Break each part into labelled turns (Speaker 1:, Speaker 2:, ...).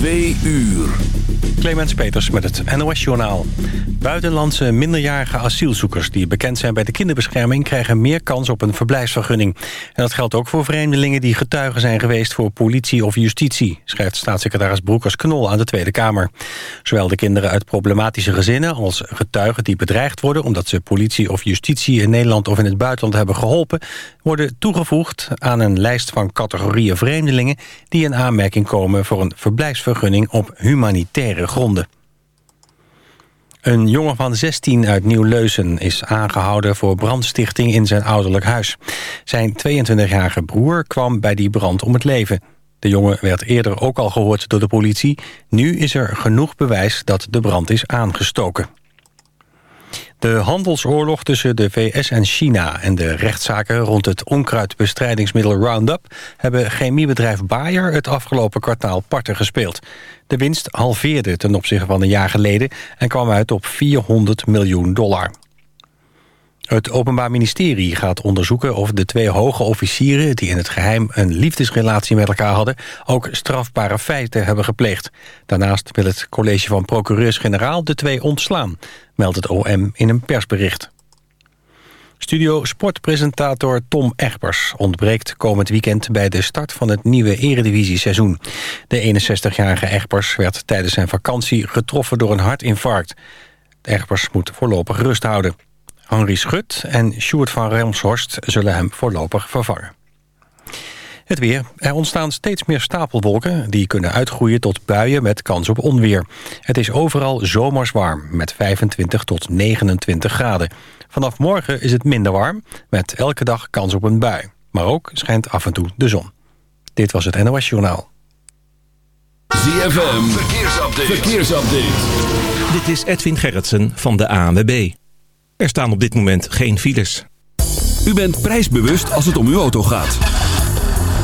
Speaker 1: Twee uur.
Speaker 2: Clemens Peters met het NOS-journaal. Buitenlandse minderjarige asielzoekers die bekend zijn bij de kinderbescherming... krijgen meer kans op een verblijfsvergunning. En dat geldt ook voor vreemdelingen die getuigen zijn geweest... voor politie of justitie, schrijft staatssecretaris Broekers-Knol aan de Tweede Kamer. Zowel de kinderen uit problematische gezinnen als getuigen die bedreigd worden... omdat ze politie of justitie in Nederland of in het buitenland hebben geholpen... worden toegevoegd aan een lijst van categorieën vreemdelingen... die in aanmerking komen voor een verblijfsvergunning op humanitaire gronden. Een jongen van 16 uit Nieuw-Leuzen is aangehouden voor brandstichting in zijn ouderlijk huis. Zijn 22-jarige broer kwam bij die brand om het leven. De jongen werd eerder ook al gehoord door de politie. Nu is er genoeg bewijs dat de brand is aangestoken. De handelsoorlog tussen de VS en China en de rechtszaken rond het onkruidbestrijdingsmiddel Roundup hebben chemiebedrijf Bayer het afgelopen kwartaal parten gespeeld. De winst halveerde ten opzichte van een jaar geleden en kwam uit op 400 miljoen dollar. Het Openbaar Ministerie gaat onderzoeken of de twee hoge officieren... die in het geheim een liefdesrelatie met elkaar hadden... ook strafbare feiten hebben gepleegd. Daarnaast wil het college van procureurs-generaal de twee ontslaan... meldt het OM in een persbericht. Studio sportpresentator Tom Egbers ontbreekt komend weekend... bij de start van het nieuwe eredivisie-seizoen. De 61-jarige Egbers werd tijdens zijn vakantie getroffen door een hartinfarct. Egbers moet voorlopig rust houden. Henri Schut en Sjoerd van Remshorst zullen hem voorlopig vervangen. Het weer. Er ontstaan steeds meer stapelwolken... die kunnen uitgroeien tot buien met kans op onweer. Het is overal zomers warm, met 25 tot 29 graden. Vanaf morgen is het minder warm, met elke dag kans op een bui. Maar ook schijnt af en toe de zon. Dit was het NOS Journaal.
Speaker 1: ZFM, verkeersupdate. verkeersupdate.
Speaker 3: Dit is Edwin Gerritsen van de ANWB. Er staan op dit moment geen files.
Speaker 1: U bent prijsbewust als het om uw auto gaat.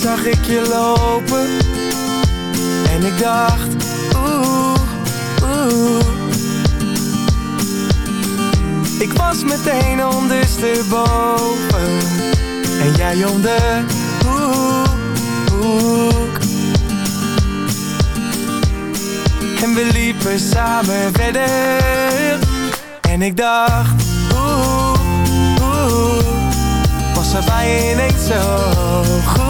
Speaker 4: Zag ik je lopen. En ik dacht Oeh, oeh. Ik was meteen ondersteboven. En jij om de hoek, hoek. En we liepen samen verder. En ik dacht Oeh, oeh. Was er bij ineens zo goed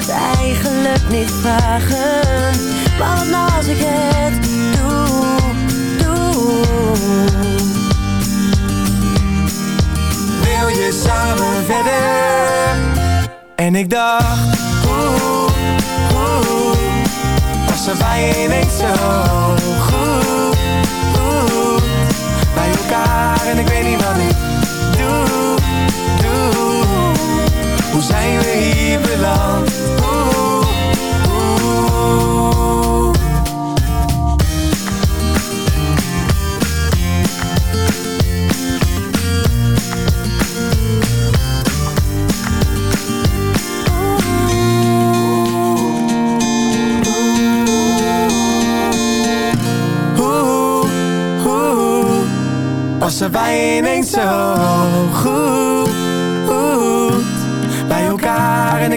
Speaker 5: Het eigenlijk niet vragen. Maar wat nou als ik het doe, doe.
Speaker 4: Wil je samen verder? En ik dacht Oeh, oeh Was er bij ineens zo goed oeh, Bij elkaar en ik weet niet wat ik doe, doe Hoe zijn we hier beland? Oeh, oeh was er bij ineens zo goed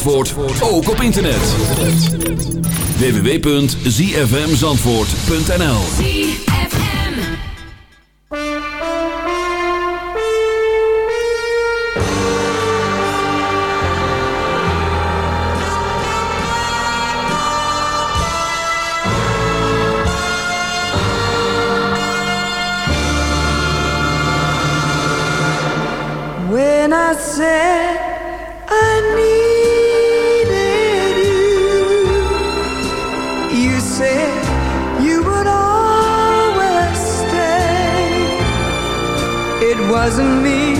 Speaker 1: Zandvoort ook op internet. www.zfmzandvoort.nl
Speaker 6: When I said wasn't me.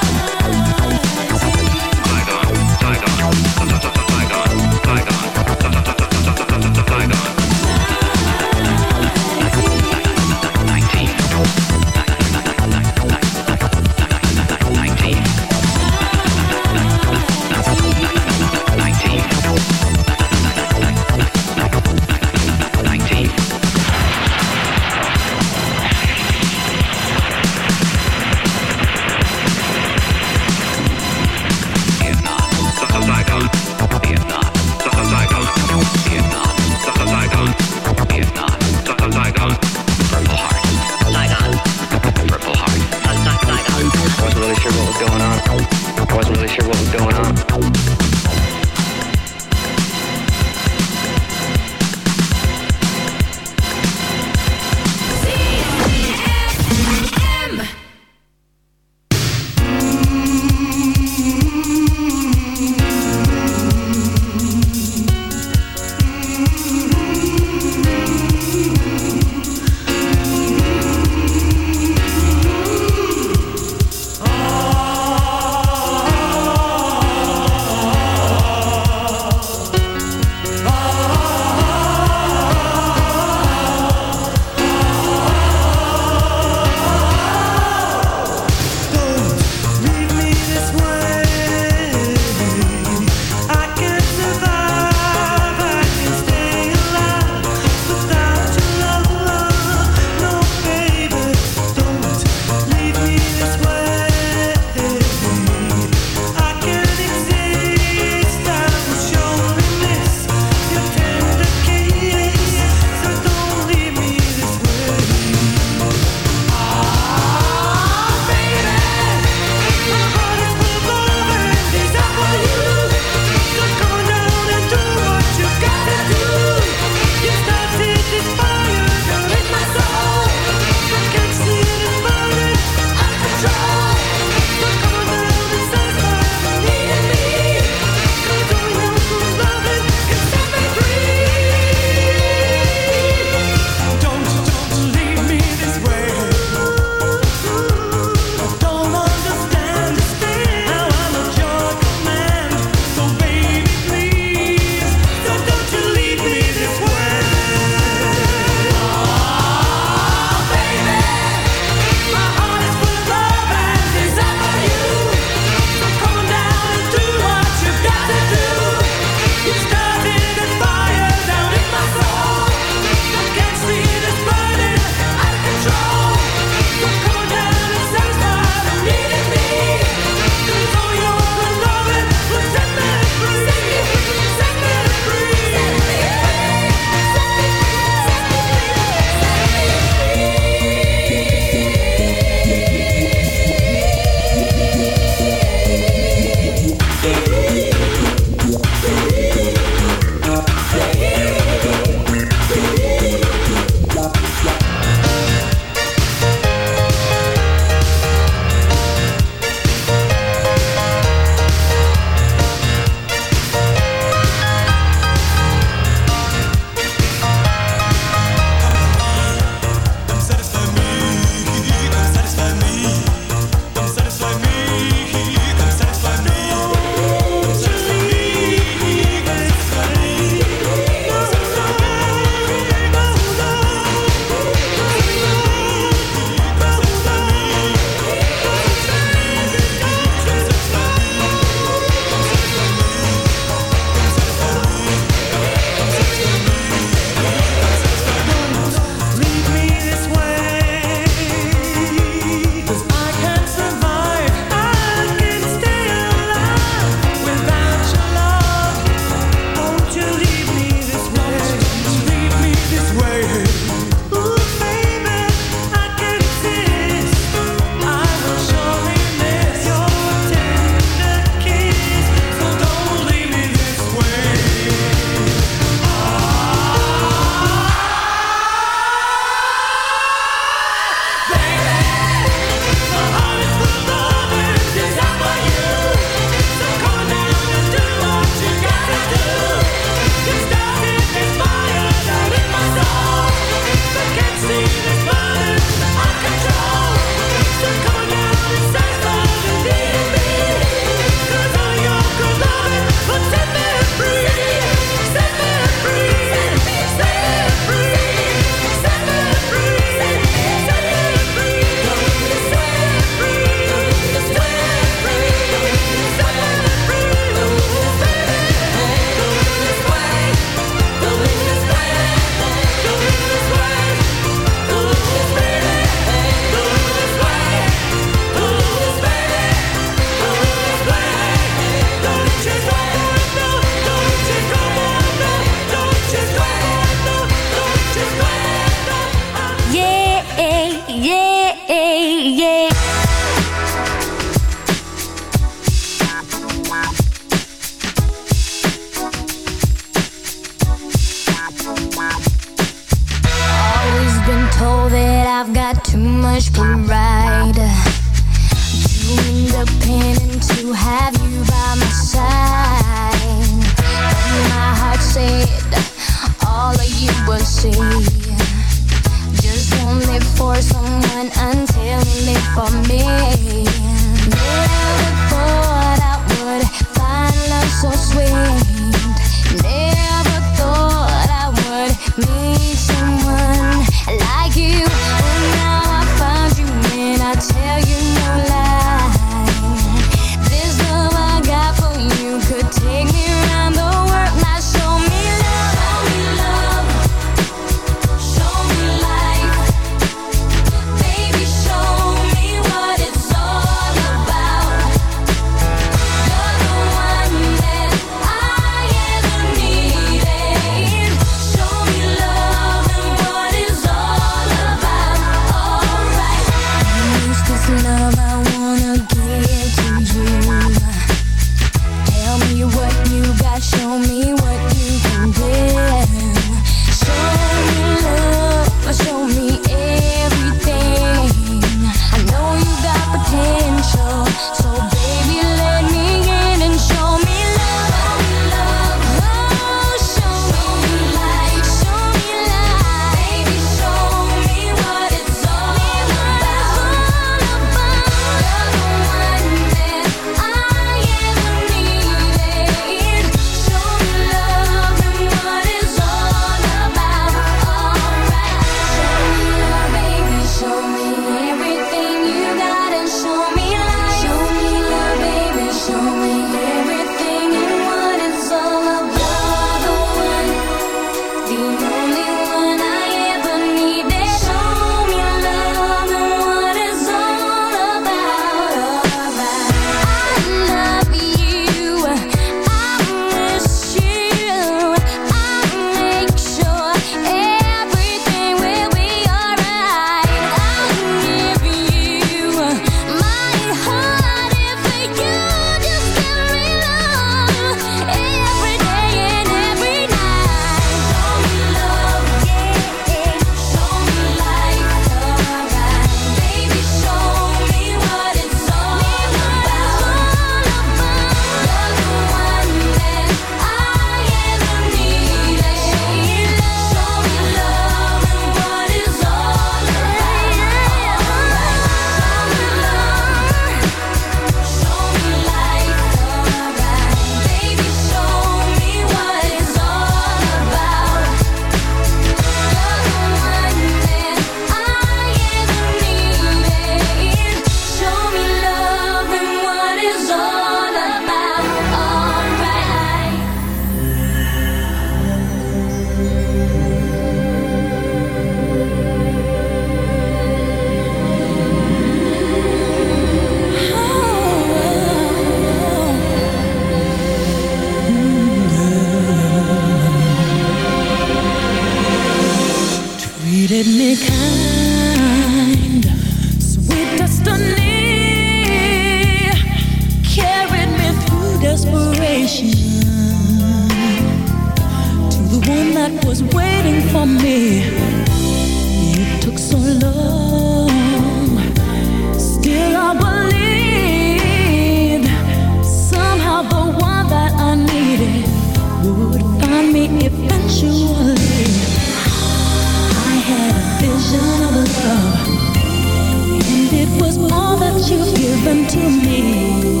Speaker 7: All
Speaker 5: that
Speaker 8: you've given to me.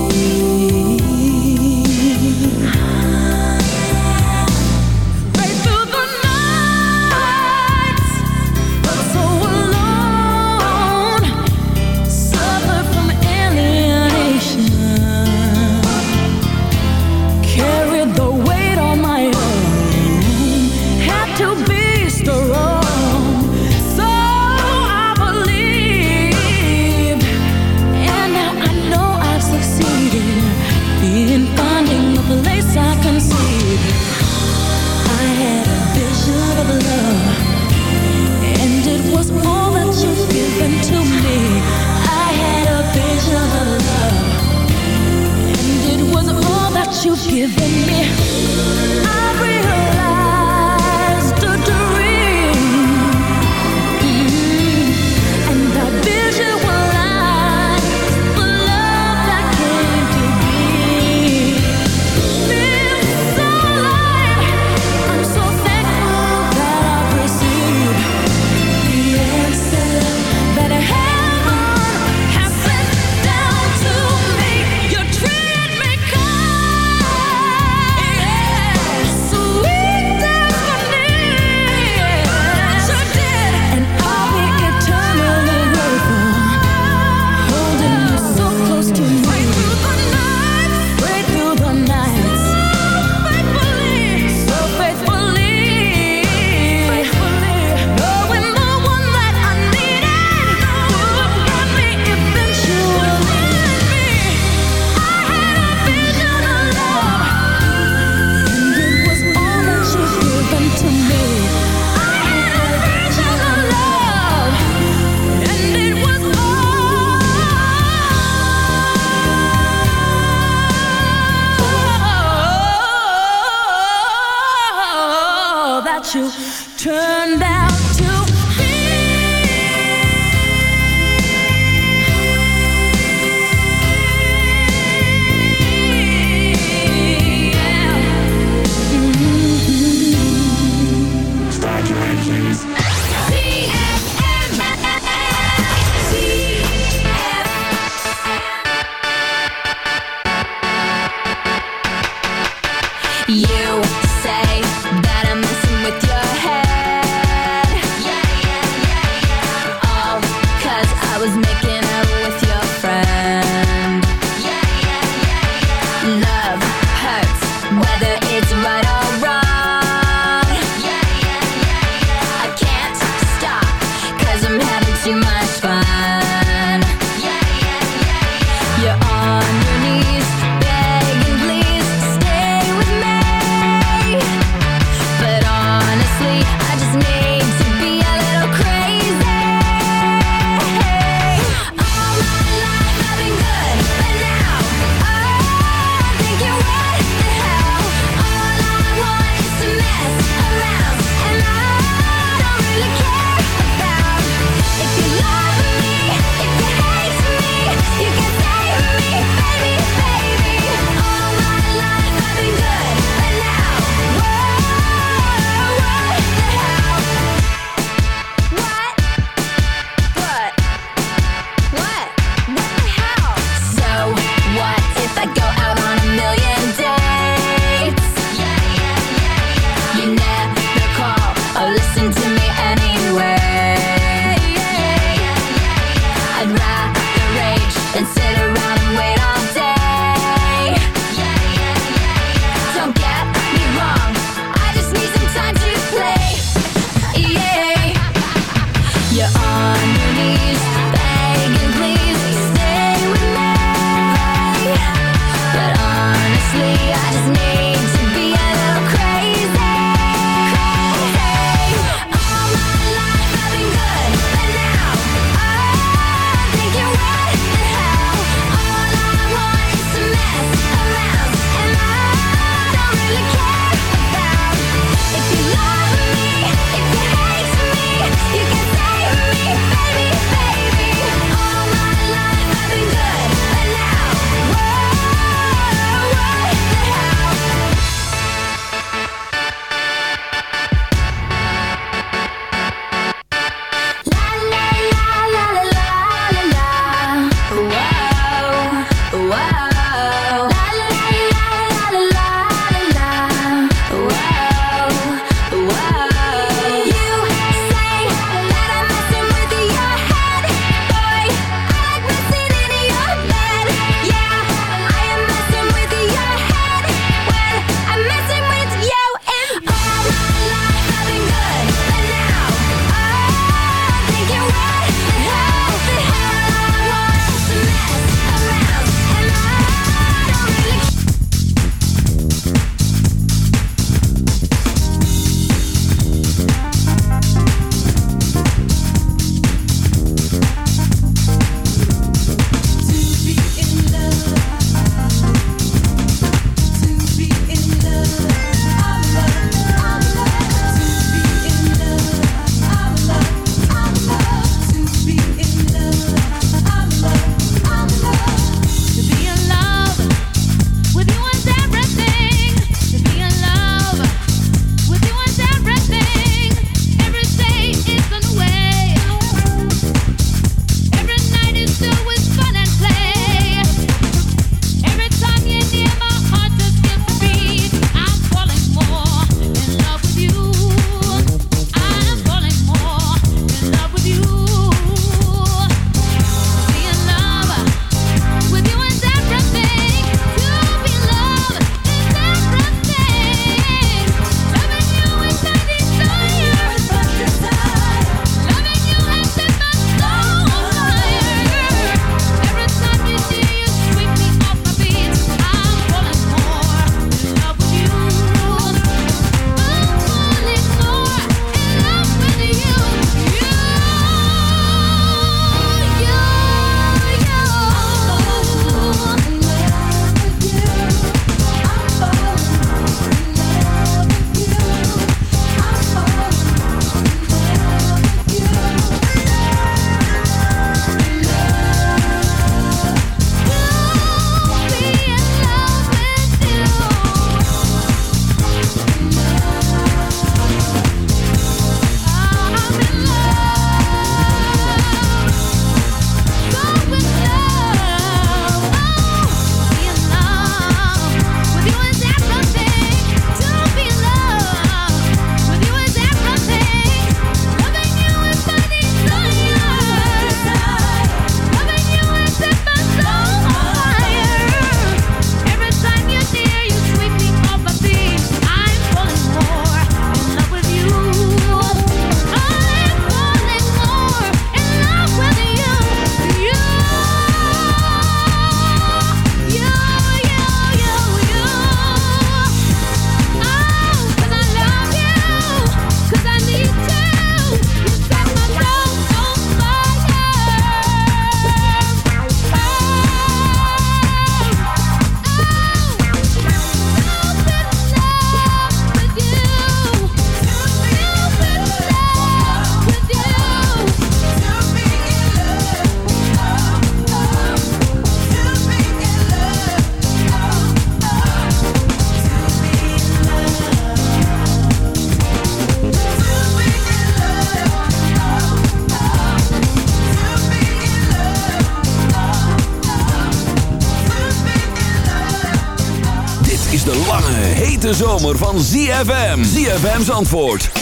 Speaker 1: Zomer van ZFM. ZFM's antwoord, 106.9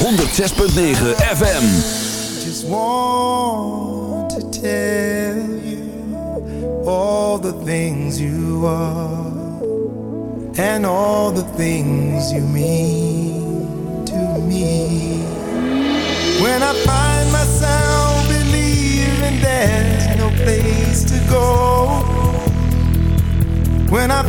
Speaker 1: FM.
Speaker 9: just want to tell you all the things you are and all the things you mean to me. When I find myself believing there's no place to go, when I